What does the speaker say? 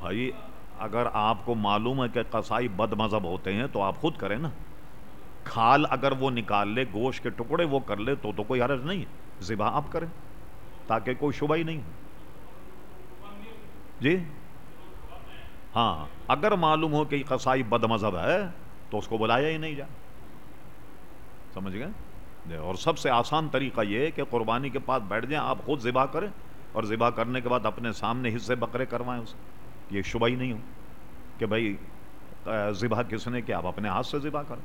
بھائی، اگر آپ کو معلوم ہے کہ قصائی بد مذہب ہوتے ہیں، تو آپ خود کریں نا۔ کھال اگر وہ نکال لے، گوشت کے ٹکڑے وہ کر لے، تو تو کوئی حرج نہیں ہے۔ ذبح آپ کریں، تاکہ کوئی شبہ ہی نہیں ہو۔ جی؟ ہاں اگر معلوم ہو کہ قصائی بد مذہب ہے، تو اس کو بلایا ہی نہیں جا سمجھ گئے؟ اور سب سے آسان طریقہ یہ ہے کہ قربانی کے پاس بیٹھ جائیں، آپ خود ذبح کریں، اور ذبح کرنے کے بعد اپنے سامنے حصے بکرے کروائیں اسے۔ یہ شبہ ہی نہیں ہو کہ بھائی ذبح کس نے کہ آپ اپنے ہاتھ سے ذبح کریں